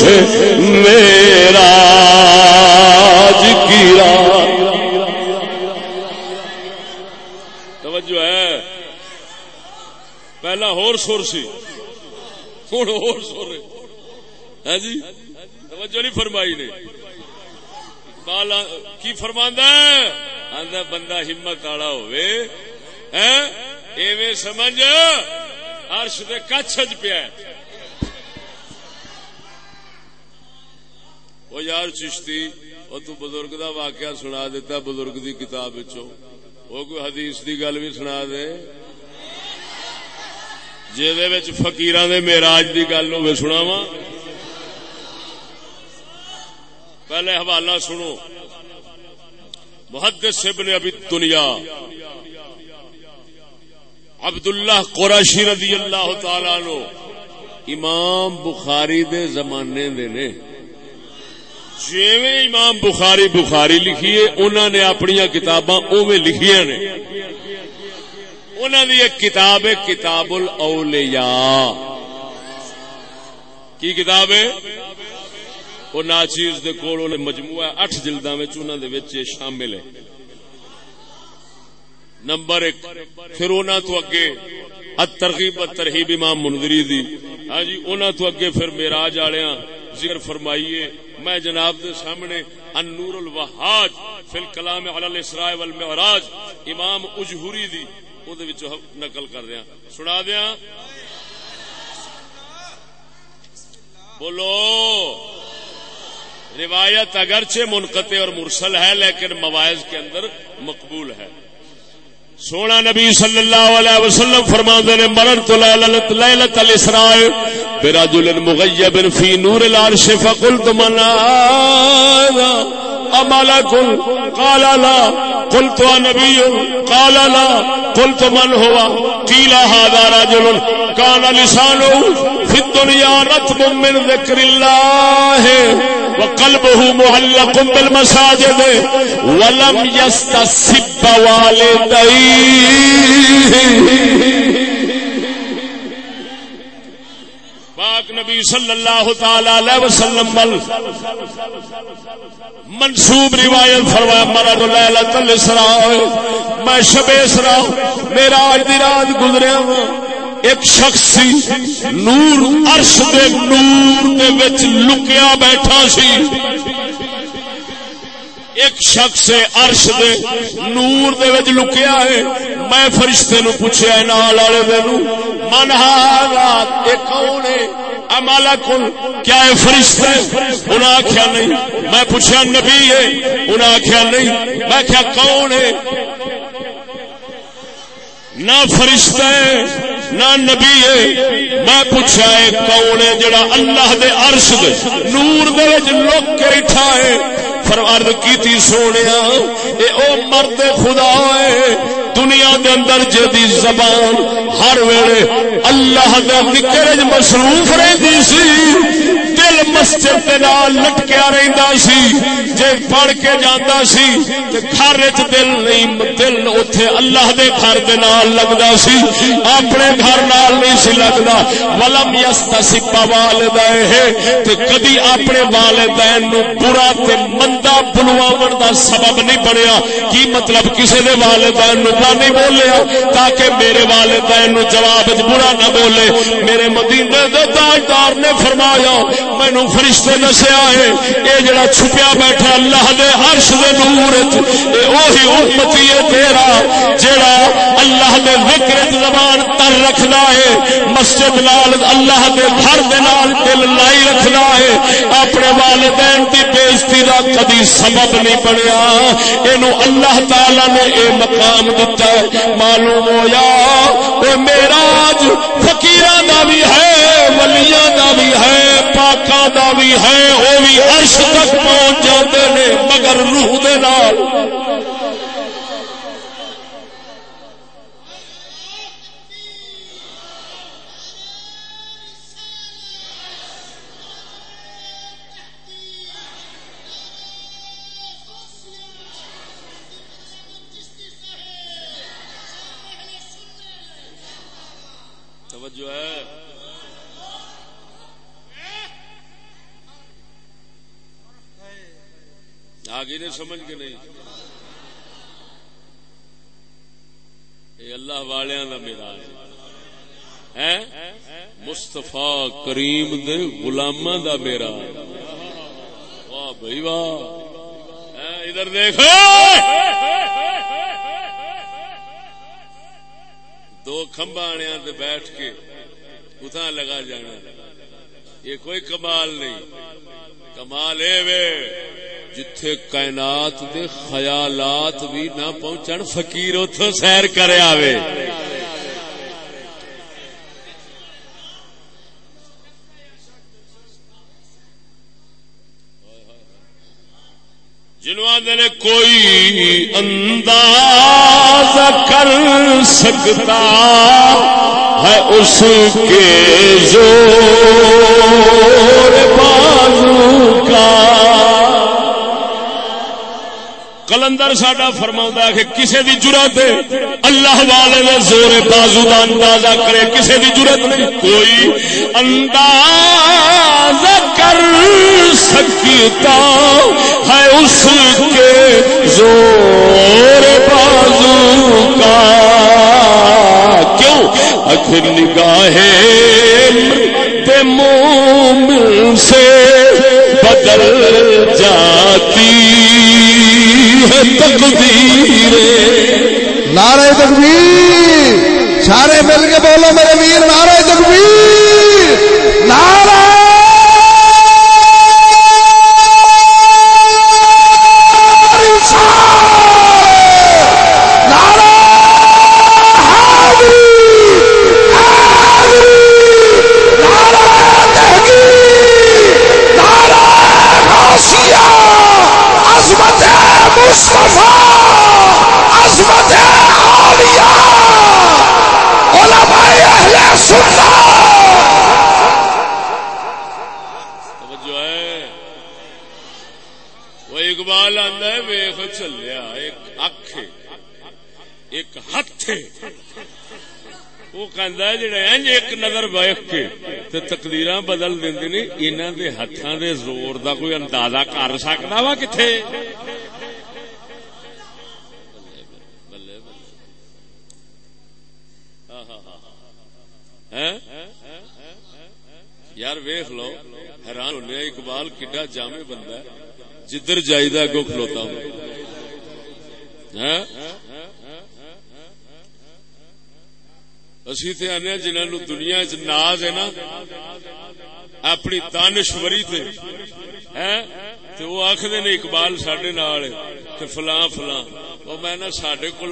Speaker 1: سے میرا گرا توجہ ہے۔ پہلا ہور سور سی۔ ہوں ہور سور ہے۔ ہاں جی؟ توجہ نہیں فرمائی نے۔ بالا، کی فرماندہ آدھا بندہ ہمت والا ہو ہاں؟ سمجھ ارش دے کچھ پیا وہ یار چشتی وہ تو بزرگ دا واقعہ سنا دیتا بزرگ دی کتاب وہ کوئی حدیث دی گل بھی سنا دے؟ جی فکیران دے میراج دی گل ہو سنا پہلے حوالہ سنو۔ محدث ابن ابی دنیا عبد اللہ قراشی رضی اللہ تعالی نو امام بخاری دے زمانے دے نے۔ جیویں امام بخاری بخاری لکھیے انہوں نے اپنی کتاباں اوے لکھیاں نے۔ انہوں نے ایک کتاب ہے کتاب الاولیاء کی کتاب ہے؟ وہ ناچیز دے کول مجموعہ اٹھ جلدا وچ انہاں دے وچ شامل ہے۔ نمبر ایک، پھر انہاں تو اگے الترغیب الترہیب امام منذری دی۔ ہاں جی انہاں تو اگے پھر معراج والیاں ذکر فرمائیے۔ میں جناب دے سامنے النور الوہاج فی الکلام علی الاسراء والمعراج امام اجہوری دی، او دے وچ نقل کر دیاں سنا دیاں بولو۔ روایت اگرچہ منقطع اور مرسل ہے، لیکن مواعظ کے اندر مقبول ہے۔ سونا نبی صلی اللہ علیہ وسلم فرما نے، مرن تو لیلت الاسراء برجل مغیب فی نور العرش فقلت من املک قال لا قلت نبی قال لا قلت من هو؟ قيل هذا رجل كان لسانه في الدنيا رتب من ذكر الله، وقلبه معلق بالمساجد، ولم يستسب والديه. پاک نبی صلی اللہ تعالی علیہ وسلم منصوب روایت فرمایا، مرد لیلۃ الاسراء میں شب اسراء، میرا آج دی رات گزریا ہوں ایک شخص سی، نور، عرش دے نور دے وچ لکیا بیٹھا سی۔ ایک شخص عرش دے نور دے وچ لکیا ہے۔ میں فرشتے نو پوچھا نال والے دن من رات یہ کون ہے؟ امالا کن کیا ہے فرشتہ انہیں آخیا نہیں، میں پوچھا نبی ہے انہیں آخیا نہیں، میں کیا کون ہے؟ نہ فرشتہ ہے نہ نبی ہے۔ میں پوچھا ہے کون ہے جڑا اللہ دے عرش دے نور دے وچ لوک کے بیٹھا ہے۔ فرمارد کیتی سونیا، اے او مرد خدا ہے۔ دنیا دے اندر جدی زبان، ہر ویلے اللہ دے ذکر مصروف رہندی سی۔ دل مسجد کے نال لٹکیا رہندا سی، جے پڑھ کے جاندا سی، تے گھر وچ دل نہیں، دل اوتھے اللہ دے گھر دے نال لگدا سی۔ اپنے گھر نال نہیں سی لگدا۔ ولم یستسب والدہ تے کدی اپنے والدین نو برا تے مندا بلواون دا سبب نہیں بنیا۔ کی مطلب کسے دے والدین نو برا نہیں بولیا؟ تاکہ میرے والدین نو جواب برا نہ بولے۔ میرے مدینے دے تاجدار نے فرمایا مینو فرشتے دسیا ہے یہ جڑا چھپیا بیٹھا اللہ دے عرش دے نور وہی امتی ہے تیرا جڑا اللہ دے ذکر زبان تر رکھنا ہے، مسجد نال، اللہ دے گھر دے نال دل لائی رکھنا ہے۔ اپنے والدین کی بےزتی کا کدی سبب نہیں بنیا۔ یہ اللہ تعالی نے اے مقام دتا ہے۔ معلوم ہوا میرا فکیر کا بھی ہے، ولیاں کا بھی ہے۔ پاکا دا بھی ہے وہ بھی عرش تک پہنچ جاتے ہیں مگر روح دے نال آگے نے سمجھ کے نہیں۔ یہ اللہ والوں کا میرا ہے مستفا کریم دے غلام دا میرا واہ بھائی واہ۔ ادھر دیکھو دو کمبا آنے بیٹھ کے اتنا لگا جانا۔ یہ کوئی کمال نہیں۔ کمال اے وے۔ جتھے کائنات دے خیالات بھی نہ پہنچن، فقیر اتو سیر کرے آوے۔ جنوب نے کوئی انداز کر سکتا ہے، اس کے زور بازو کا کلندر ساڈا فرما کہ کسی کی ضرورت اللہ والے نے زور بازو کا اندازہ کرے کسی کی ضرورت نہیں۔ کوئی انداز کر سکتا ہے اس کے زور بازو کا۔ کیوں؟ اخر نگاہ مومن سے بدل جاتی۔ تقدیر
Speaker 2: نعرہ تکبیر۔ سارے مل کے بولو میرے ویر نعرہ تکبیر۔ مصطفیٰ
Speaker 1: توجہ ہے وہ اقبال آدھا ہے، ویخ چلیا، ایک اکھ ایک ہاتھ وہ کہندا ہے جڑا انج ایک نظر ویخ کے، تے تقدیراں بدل دیندے نے، انہاں دے ہتھاں دے زور دا کوئی اندازہ کر سکدا وا کتھے ہیں یار ویخ لو، حیران ہونے اقبال کڈا جامع بندہ ہے، جدھر جائیدہ گو کھلوتا ہوں۔ ہاں؟ اسی تے آنے جنہوں دنیا چ ناز ہے نا، اپنی دانشوری تے ہاں؟ تے وہ آخر نے، اقبال سڈے نال فلاں فلاں۔ وہ میں نا سڈے کو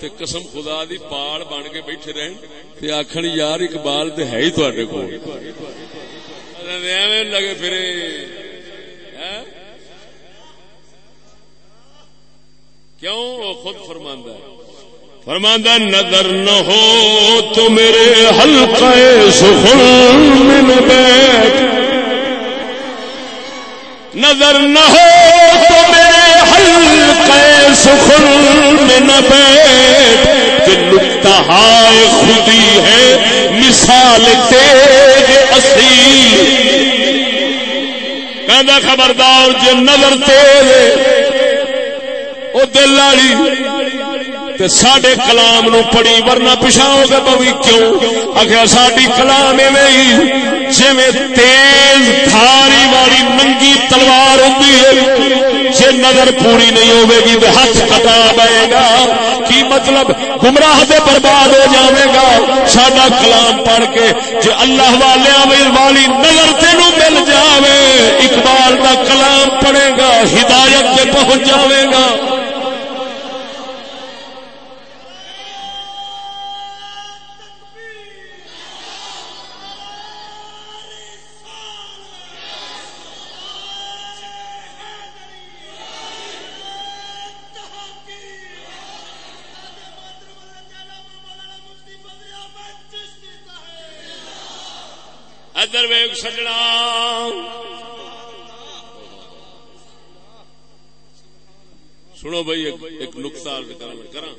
Speaker 1: تے قسم خدا دی پال بن کے بیٹھے رہن، تے آخر یار اقبال تے ہے ہی تھوڑے کو لگے پھر ہاں؟ کیوں؟ وہ خود فرماندہ ہے۔ فرماندہ نظر نہ ہو تو میرے حلقے سخن میں بیٹھ۔ نظر نہ ہو تو میرے حلقے سخن میں نہ بیٹھ۔ کہ نکتا ہائے خودی ہے، مثال تیرے خبردار جی نظر تیرے او دل والی تے ساڈے کلام نو پڑی ورنہ پچھاؤ گے پوی کیوں؟ آخر ساری کلام جی تیز دھاری والی ننگی تلوار ہوں جی نظر پوری نہیں ہوے گی تو ہاتھ کٹا پائے گا۔ کی مطلب؟ گمراہ دے برباد ہو جاوے گا۔ سڈا کلام پڑھ کے جی اللہ والے والی نظر تین مل جاوے۔ اقبال کا کلام پڑھے گا، ہدایت سے پہنچ جاوے گا۔ ادر ویگ سجنا۔ سنو بھائی، ایک نقطہ کرا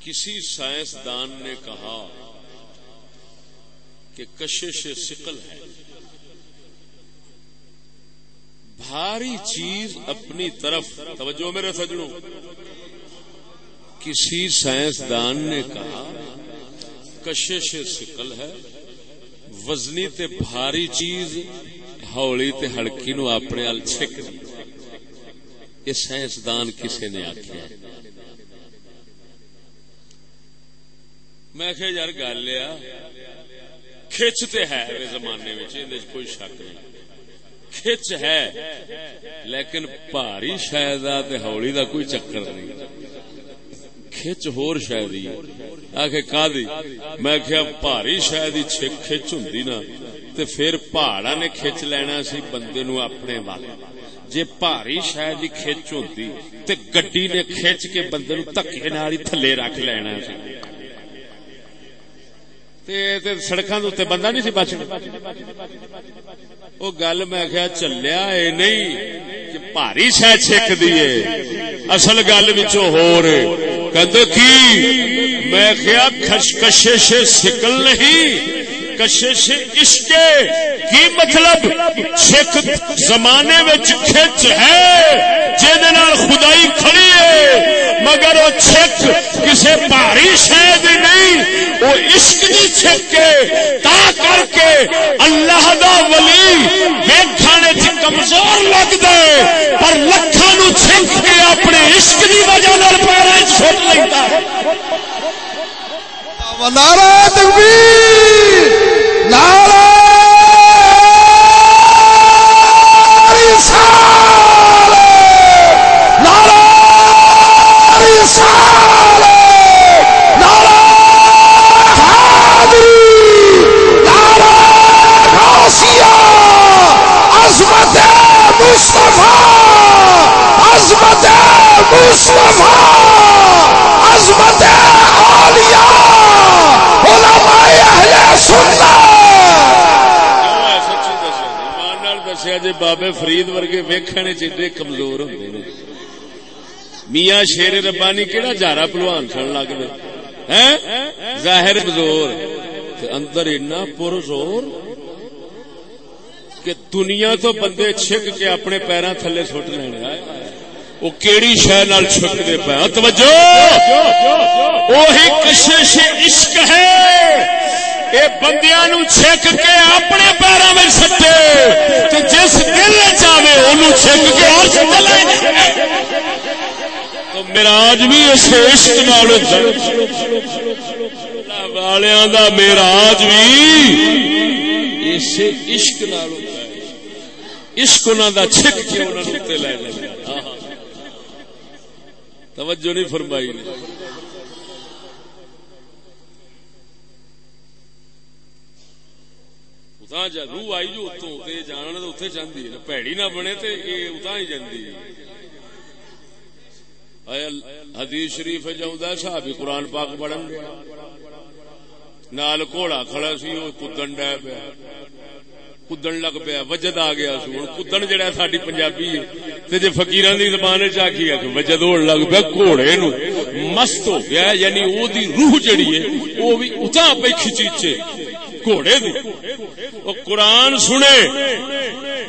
Speaker 1: کسی سائنسدان نے کہا کہ کشش سکل ہے۔ بھاری چیز اپنی طرف، توجہ میرے سجنوں، کسی سائنسدان نے کہا کشش سکل ہے۔ وزنی تے بھاری چیز، ہولی تے ہڑکی نو اپنے ال چھک۔ دی یہ سائنسدان کسے نے آخیا میں کہ یار، گل لیا کھچ تے ہے زمانے میں کوئی شک نہیں۔ کھچ ہے، لیکن بھاری شاید ہولی دا کوئی چکر نہیں۔ کھچ ہور شاید آخ کا میں کیا بھاری شاید کھچ ہوں نا تے پھر پہاڑا نے کھچ لینا سی بندے نو اپنے وال جے پاری شاید ہی کھچ ہوتی تے گڈی نے کھچ کے بندے نو تکے نال ہی تھلے رکھ لینا سی سڑکاں تے بندہ نہیں سی بچنا وہ گل میں کیا چلیا اے نہیں کہ بھاری شہ چھک دیے اصل گل ہو رہے کہ کی میں کیا کشش سکل نہیں کشش عشق کی مطلب؟ سکھ زمانے میں کھچ ہے جہد خدائی کھڑی ہے۔ مگر وہ چھک کسی بھاری شہد نہیں، وہ عشق کی چھک کے تا کر کے اللہ دا ولی ویکھانے چ کمزور لگ دے، پر لکھا نو چھک کے اپنے عشق کی وجہ پیرے چھوٹ لیتا نارا تکبیر، نعرہ مصطفیٰ علماء اہل نارا جی بابے فرید ورگے ویکھنے چیزیں کمزور ہوں میاں شیر ربانی کہڑا جارا پلوان سن لگ دے۔ ظاہر بزور۔ اندر اینا پر زور کہ دنیا تو بندے چھک کے اپنے پیروں تھلے سٹ لینے۔ وہ کیڑی شہ نال چھکتے پہ توجہ! وہی کشش عشق ہے۔ یہ بندیا نو چھک کے اپنے پیروں میں سٹے۔ جس دل چاہے ان چھک کے اور میراج بھی اسے عشق نال والوں کا میراج بھی اسے عشق نال عشق انہوں کا چھک کے انہوں نے لے جائے توجہ نہیں فرمائی نے۔ روح آئی جو اتوں جانا تو اتنے چاہتی ہے۔ پیڑی نہ بنے تو یہ اتنا ہی جاتی حدیث شریف جاؤں صاحب قرآن پاک پڑھن۔ گیا نال گھوڑا کھڑا سی، وہ کدن ڈہ پیا۔ کدن لگ پیا، وجد آ گیا سو ہوں کدن جہا ساری پنجابی ہے۔ جی فکیر کی زبان چی وجد ہوڑ لگ پیا گھوڑے نو، مست ہو گیا یعنی وہ روح جڑی ہے وہ بھی اتنا پہ کھچیچے گھوڑے دی۔ وہ قرآن سنے،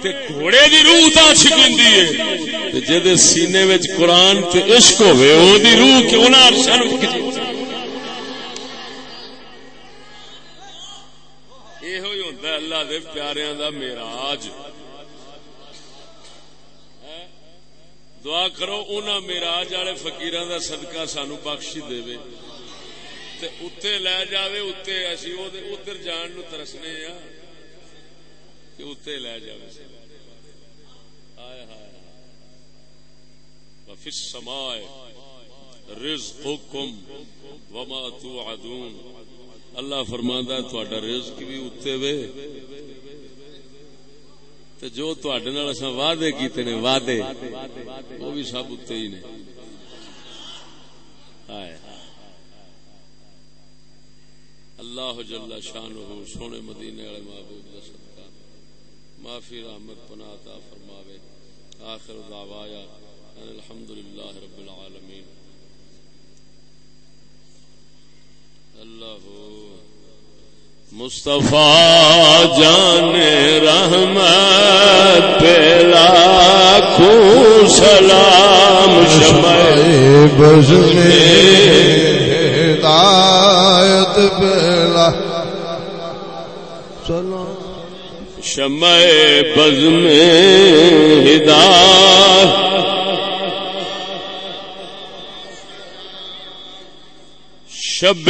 Speaker 1: تے گھوڑے دی روح تا چھکندی ہے۔ جے سینے وچ قرآن تے عشق ہوئے، او دی روح کیوں نہ عرشاں اللہ دے پیاریاں دا میراج دعا کرو انہاں میراج والے فقیراں دا صدقہ سانو بخشی دے وے۔ تے اتنے لے جائے اتنے اسی ادھر جان نو ترسنے ہاں کہ اتنے لے جائے وفی السماء رزقکم وما توعدون۔ اللہ فرماندا ہے تہاڈا رزق بھی اتنے وے۔ تے جو تہاڈے نال اساں وعدے کیتے نے، وعدے۔ وہ بھی سب اتنے ہی نے۔ ہائے۔ اللہ جل شانہ سونے مدینے والے محبوب دا صدقہ۔ معافی، رحمت، پناہ عطا فرماوے۔ آخر دعوایا ان الحمدللہ رب العالمین۔ اللہ مصطفیٰ جان رحمت پیلا کو سلام شمع بزنے ہدایت بلا شمع بز میں ہدایت شب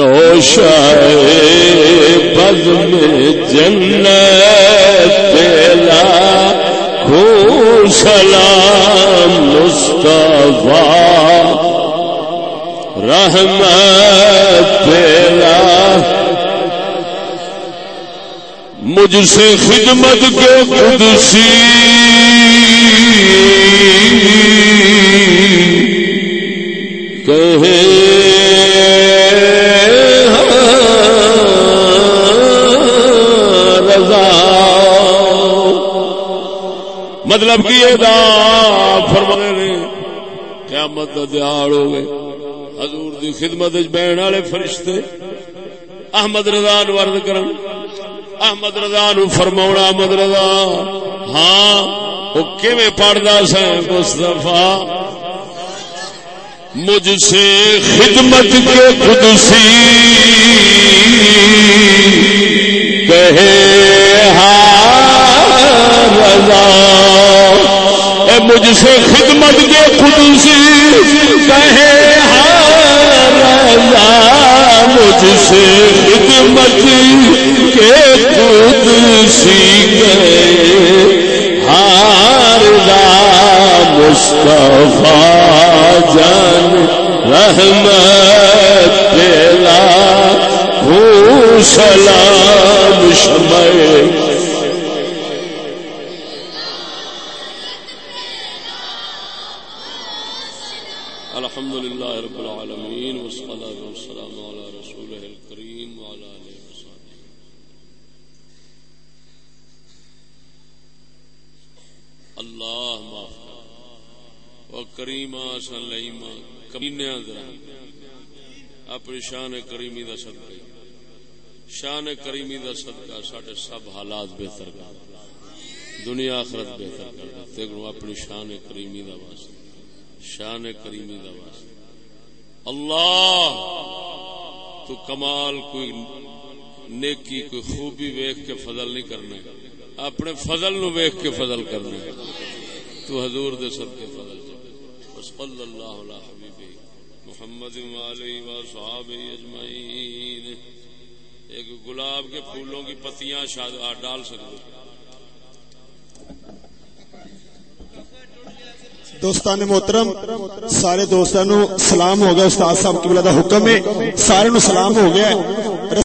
Speaker 1: اسرا بز میں جن پیلا خو سلام مستفا رحمت پیلا۔ مجھ سے خدمت کے خود مطلب کی فرمانے نے قیامت دیال ہو گئے۔ حضور دی خدمت بہن والے فرشتے احمد رضا نو ورد کرن۔ احمد رضا نو فرما احمد رضا ہاں وہ کیویں پڑھتا سا مستفا مجھ سے خدمت کے خود کہے ہاں رضا۔ مجھ سے خدمت کے خود کہے ہاں، رضا، مجھ سے خدمت کے خود کہے ہار مصطفیٰ جان، رحمت پیلا سلام شمع شان کریمی دا صدقہ شان کریمی دا صدقہ ساڈے سب حالات بہتر کر۔ دنیا آخرت بہتر کر دیتے۔ اپنی شان کریمی دا واسطہ شان کریمی دا واسطہ اللہ! تو کمال کوئی نیکی، کوئی خوبی ویخ کے فضل نہیں کرنا اپنے فضل نو ویخ کے فضل کرنا تو حضور دے سب کے فضل صلی اللہ علیہ حبیبی محمد علیہ و اجمعین۔ ایک گلاب کے پھولوں کی پتیاں شاید ڈال سکتے
Speaker 3: دوستان محترم، سارے دوستان سلام ہو گیا، استاد صاحب کی بلا حکم ہے سارے نو سلام ہو گیا۔